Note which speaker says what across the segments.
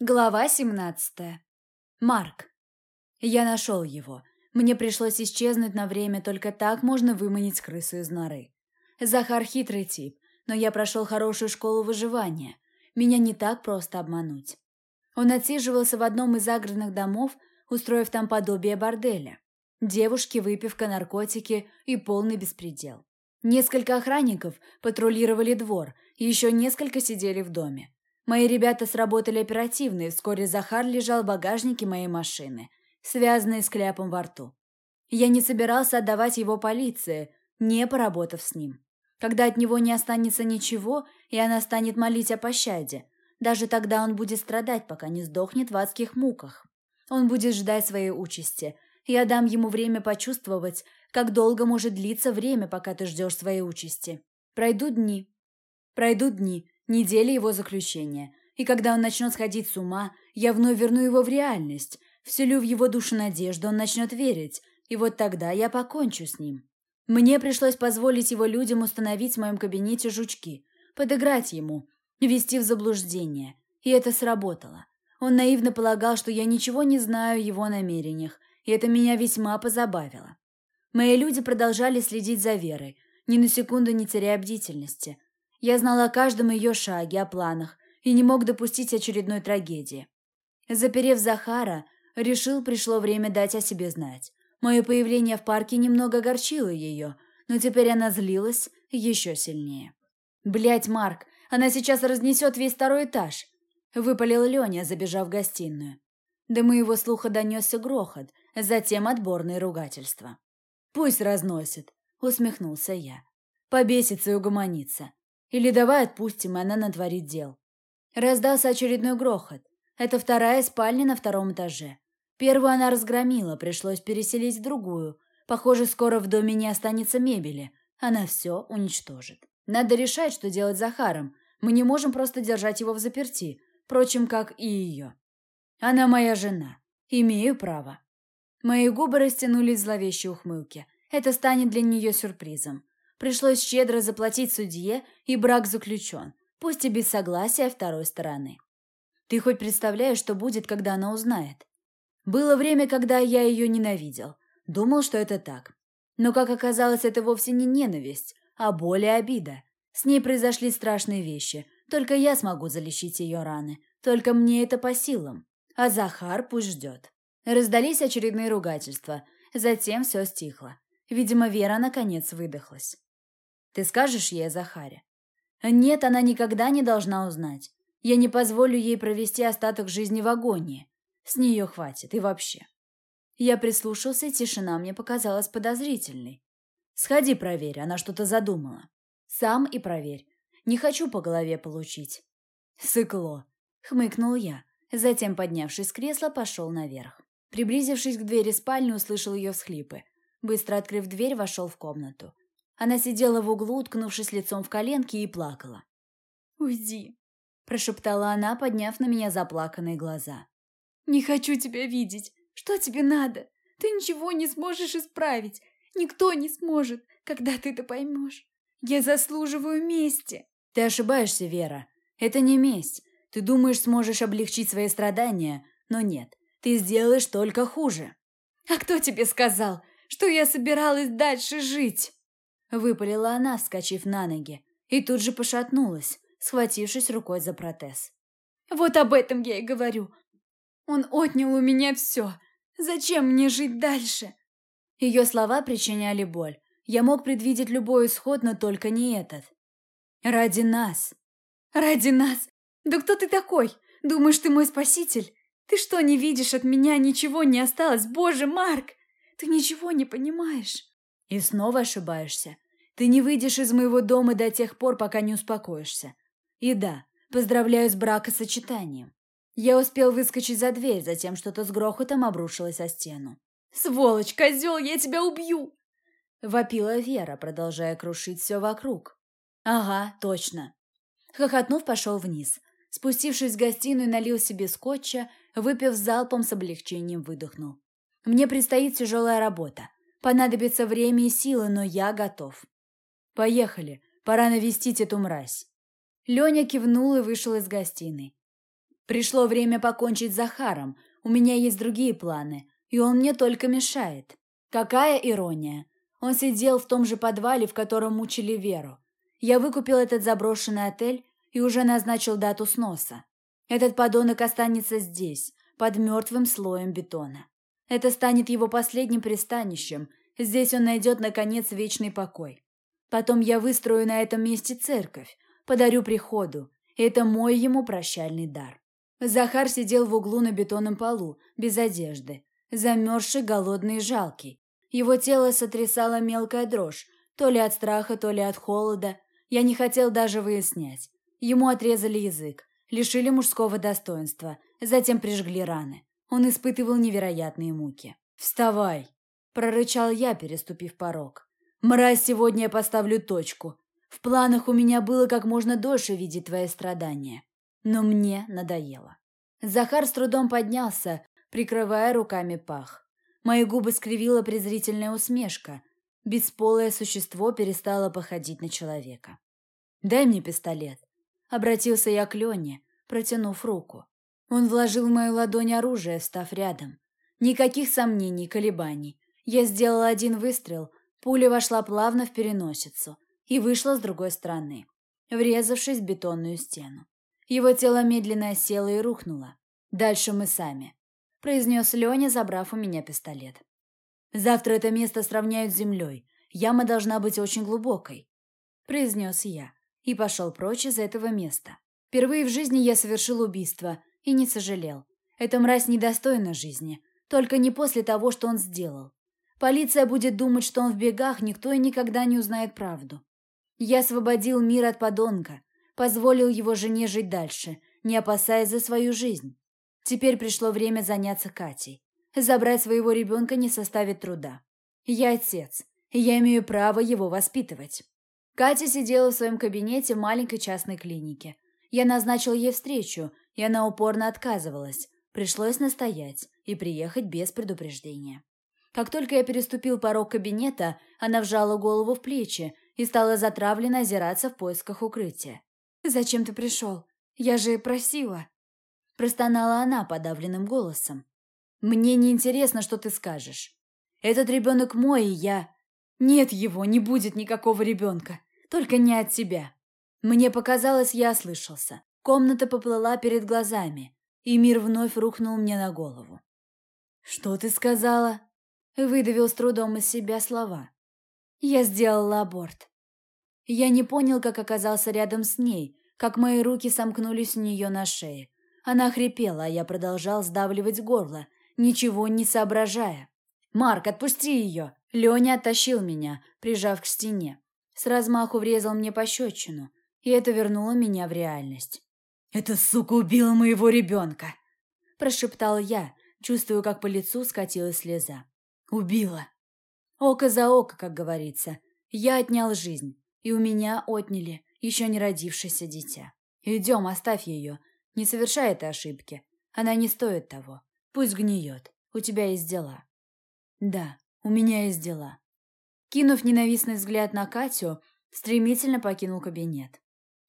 Speaker 1: Глава 17. Марк. Я нашел его. Мне пришлось исчезнуть на время, только так можно выманить крысу из норы. Захар хитрый тип, но я прошел хорошую школу выживания. Меня не так просто обмануть. Он отсиживался в одном из загородных домов, устроив там подобие борделя. Девушки, выпивка, наркотики и полный беспредел. Несколько охранников патрулировали двор, и еще несколько сидели в доме. Мои ребята сработали оперативно, и вскоре Захар лежал в багажнике моей машины, связанный с кляпом во рту. Я не собирался отдавать его полиции, не поработав с ним. Когда от него не останется ничего, и она станет молить о пощаде, даже тогда он будет страдать, пока не сдохнет в адских муках. Он будет ждать своей участи. Я дам ему время почувствовать, как долго может длиться время, пока ты ждешь своей участи. Пройдут дни. Пройдут дни, недели его заключения. И когда он начнет сходить с ума, я вновь верну его в реальность, вселю в его душу надежду, он начнет верить, и вот тогда я покончу с ним. Мне пришлось позволить его людям установить в моем кабинете жучки, подыграть ему, ввести в заблуждение. И это сработало. Он наивно полагал, что я ничего не знаю о его намерениях, и это меня весьма позабавило. Мои люди продолжали следить за Верой, ни на секунду не теряя бдительности. Я знала о каждом ее шаге, о планах, и не мог допустить очередной трагедии. Заперев Захара, решил, пришло время дать о себе знать. Мое появление в парке немного огорчило ее, но теперь она злилась еще сильнее. Блять, Марк, она сейчас разнесет весь второй этаж!» — выпалил Леня, забежав в гостиную. До моего слуха донесся грохот, затем отборные ругательства. «Пусть разносит», — усмехнулся я. «Побесится и угомонится. Или давай отпустим, и она натворит дел. Раздался очередной грохот. Это вторая спальня на втором этаже. Первую она разгромила, пришлось переселить в другую. Похоже, скоро в доме не останется мебели. Она все уничтожит. Надо решать, что делать с Захаром. Мы не можем просто держать его в заперти, впрочем, как и ее. Она моя жена. Имею право. Мои губы растянулись в зловещей ухмылке. Это станет для нее сюрпризом. Пришлось щедро заплатить судье, и брак заключен, пусть и без согласия второй стороны. Ты хоть представляешь, что будет, когда она узнает? Было время, когда я ее ненавидел. Думал, что это так. Но, как оказалось, это вовсе не ненависть, а более обида. С ней произошли страшные вещи. Только я смогу залечить ее раны. Только мне это по силам. А Захар пусть ждет. Раздались очередные ругательства. Затем все стихло. Видимо, Вера наконец выдохлась. Ты скажешь ей о Захаре? Нет, она никогда не должна узнать. Я не позволю ей провести остаток жизни в агонии. С нее хватит и вообще. Я прислушался, и тишина мне показалась подозрительной. Сходи проверь, она что-то задумала. Сам и проверь. Не хочу по голове получить. Сыкло. Хмыкнул я. Затем, поднявшись с кресла, пошел наверх. Приблизившись к двери спальни, услышал ее всхлипы. Быстро открыв дверь, вошел в комнату. Она сидела в углу, уткнувшись лицом в коленки, и плакала. «Уйди», – прошептала она, подняв на меня заплаканные глаза. «Не хочу тебя видеть. Что тебе надо? Ты ничего не сможешь исправить. Никто не сможет, когда ты это поймешь. Я заслуживаю мести». «Ты ошибаешься, Вера. Это не месть. Ты думаешь, сможешь облегчить свои страдания, но нет. Ты сделаешь только хуже». «А кто тебе сказал, что я собиралась дальше жить?» Выпалила она, вскочив на ноги, и тут же пошатнулась, схватившись рукой за протез. «Вот об этом я и говорю. Он отнял у меня все. Зачем мне жить дальше?» Ее слова причиняли боль. Я мог предвидеть любой исход, но только не этот. «Ради нас!» «Ради нас? Да кто ты такой? Думаешь, ты мой спаситель? Ты что, не видишь, от меня ничего не осталось? Боже, Марк! Ты ничего не понимаешь!» И снова ошибаешься. Ты не выйдешь из моего дома до тех пор, пока не успокоишься. И да, поздравляю с бракосочетанием. Я успел выскочить за дверь, затем что-то с грохотом обрушилось о стену. «Сволочь, козел, я тебя убью!» Вопила Вера, продолжая крушить все вокруг. «Ага, точно». Хохотнув, пошел вниз. Спустившись в гостиную, налил себе скотча, выпив залпом с облегчением выдохнул. «Мне предстоит тяжелая работа. Понадобится время и силы, но я готов. Поехали, пора навестить эту мразь. Леня кивнул и вышел из гостиной. Пришло время покончить с Захаром. У меня есть другие планы, и он мне только мешает. Какая ирония. Он сидел в том же подвале, в котором мучили Веру. Я выкупил этот заброшенный отель и уже назначил дату сноса. Этот подонок останется здесь, под мертвым слоем бетона. Это станет его последним пристанищем. Здесь он найдет, наконец, вечный покой. Потом я выстрою на этом месте церковь, подарю приходу. Это мой ему прощальный дар. Захар сидел в углу на бетонном полу, без одежды, замерзший, голодный и жалкий. Его тело сотрясала мелкая дрожь, то ли от страха, то ли от холода. Я не хотел даже выяснять. Ему отрезали язык, лишили мужского достоинства, затем прижгли раны. Он испытывал невероятные муки. «Вставай!» – прорычал я, переступив порог. «Мразь, сегодня я поставлю точку. В планах у меня было как можно дольше видеть твои страдания. Но мне надоело». Захар с трудом поднялся, прикрывая руками пах. Мои губы скривила презрительная усмешка. Бесполое существо перестало походить на человека. «Дай мне пистолет», — обратился я к Лене, протянув руку. Он вложил в мою ладонь оружие, став рядом. Никаких сомнений, колебаний. Я сделал один выстрел, пуля вошла плавно в переносицу и вышла с другой стороны, врезавшись в бетонную стену. Его тело медленно осело и рухнуло. Дальше мы сами произнес Леня, забрав у меня пистолет. «Завтра это место сравняют с землей. Яма должна быть очень глубокой», – произнес я и пошел прочь из этого места. Впервые в жизни я совершил убийство и не сожалел. Эта мразь недостойна жизни, только не после того, что он сделал. Полиция будет думать, что он в бегах, никто и никогда не узнает правду. Я освободил мир от подонка, позволил его жене жить дальше, не опасаясь за свою жизнь. Теперь пришло время заняться Катей. Забрать своего ребенка не составит труда. Я отец, и я имею право его воспитывать. Катя сидела в своем кабинете в маленькой частной клинике. Я назначил ей встречу, и она упорно отказывалась. Пришлось настоять и приехать без предупреждения. Как только я переступил порог кабинета, она вжала голову в плечи и стала затравленно озираться в поисках укрытия. «Зачем ты пришел? Я же просила!» простонала она подавленным голосом. Мне не интересно, что ты скажешь. Этот ребенок мой, и я... Нет его, не будет никакого ребенка. Только не от тебя. Мне показалось, я ослышался. Комната поплыла перед глазами, и мир вновь рухнул мне на голову. «Что ты сказала?» Выдавил с трудом из себя слова. «Я сделала аборт». Я не понял, как оказался рядом с ней, как мои руки сомкнулись у нее на шее, она хрипела, а я продолжал сдавливать горло, ничего не соображая. «Марк, отпусти ее!» Леня оттащил меня, прижав к стене. С размаху врезал мне пощечину, и это вернуло меня в реальность. «Эта сука убила моего ребенка!» Прошептал я, чувствуя, как по лицу скатилась слеза. «Убила!» Око за око, как говорится. Я отнял жизнь, и у меня отняли еще не родившееся дитя. «Идем, оставь ее. Не совершай этой ошибки. Она не стоит того. Пусть гниет. У тебя есть дела. Да, у меня есть дела. Кинув ненавистный взгляд на Катю, стремительно покинул кабинет.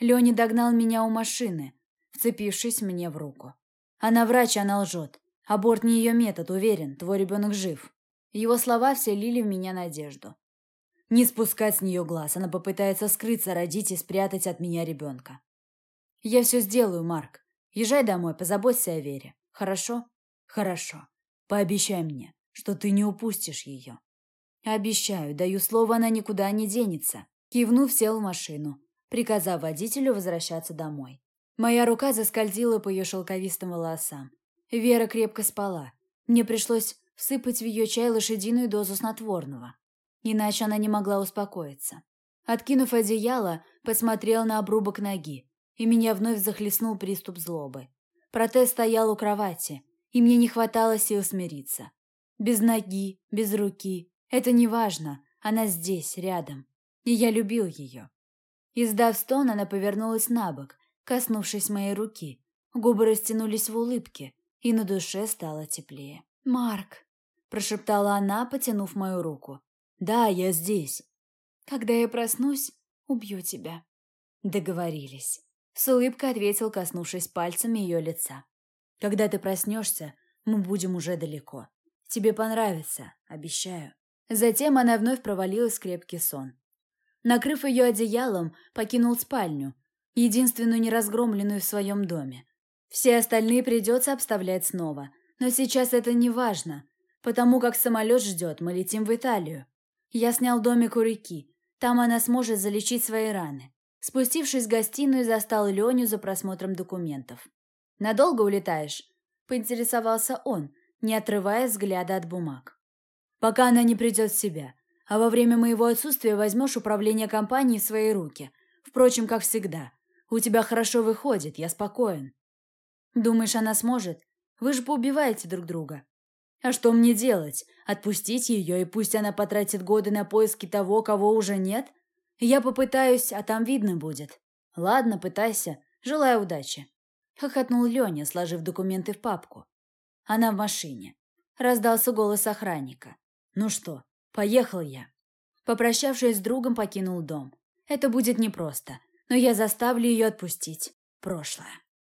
Speaker 1: Леня догнал меня у машины, вцепившись мне в руку. Она врач, она лжет. Аборт не ее метод, уверен, твой ребенок жив. Его слова вселили в меня надежду. Не спускать с нее глаз, она попытается скрыться, родить и спрятать от меня ребенка. Я все сделаю, Марк. Езжай домой, позаботься о Вере. Хорошо? Хорошо. Пообещай мне, что ты не упустишь ее. Обещаю, даю слово, она никуда не денется. Кивнув, сел в машину, приказав водителю возвращаться домой. Моя рука заскользила по ее шелковистым волосам. Вера крепко спала. Мне пришлось всыпать в ее чай лошадиную дозу снотворного. Иначе она не могла успокоиться. Откинув одеяло, посмотрел на обрубок ноги, и меня вновь захлестнул приступ злобы. Протез стоял у кровати, и мне не хватало сил смириться. Без ноги, без руки. Это не важно, она здесь, рядом. И я любил ее. Издав стон, она повернулась на бок, коснувшись моей руки. Губы растянулись в улыбке, и на душе стало теплее. «Марк!» – прошептала она, потянув мою руку. «Да, я здесь». «Когда я проснусь, убью тебя». Договорились. С улыбкой ответил, коснувшись пальцами ее лица. Когда ты проснешься, мы будем уже далеко. Тебе понравится, обещаю. Затем она вновь провалилась в крепкий сон. Накрыв ее одеялом, покинул спальню, единственную неразгромленную в своем доме. Все остальные придется обставлять снова, но сейчас это не важно, потому как самолет ждет, мы летим в Италию. Я снял домик у реки, там она сможет залечить свои раны. Спустившись в гостиную, застал Леню за просмотром документов. «Надолго улетаешь?» – поинтересовался он, не отрывая взгляда от бумаг. «Пока она не придет в себя, а во время моего отсутствия возьмешь управление компанией в свои руки. Впрочем, как всегда. У тебя хорошо выходит, я спокоен». «Думаешь, она сможет? Вы же поубиваете друг друга». «А что мне делать? Отпустить ее, и пусть она потратит годы на поиски того, кого уже нет? Я попытаюсь, а там видно будет». «Ладно, пытайся. Желаю удачи». Хохотнул Леня, сложив документы в папку. Она в машине. Раздался голос охранника. «Ну что, поехал я». Попрощавшись с другом, покинул дом. Это будет непросто, но я заставлю ее отпустить прошлое.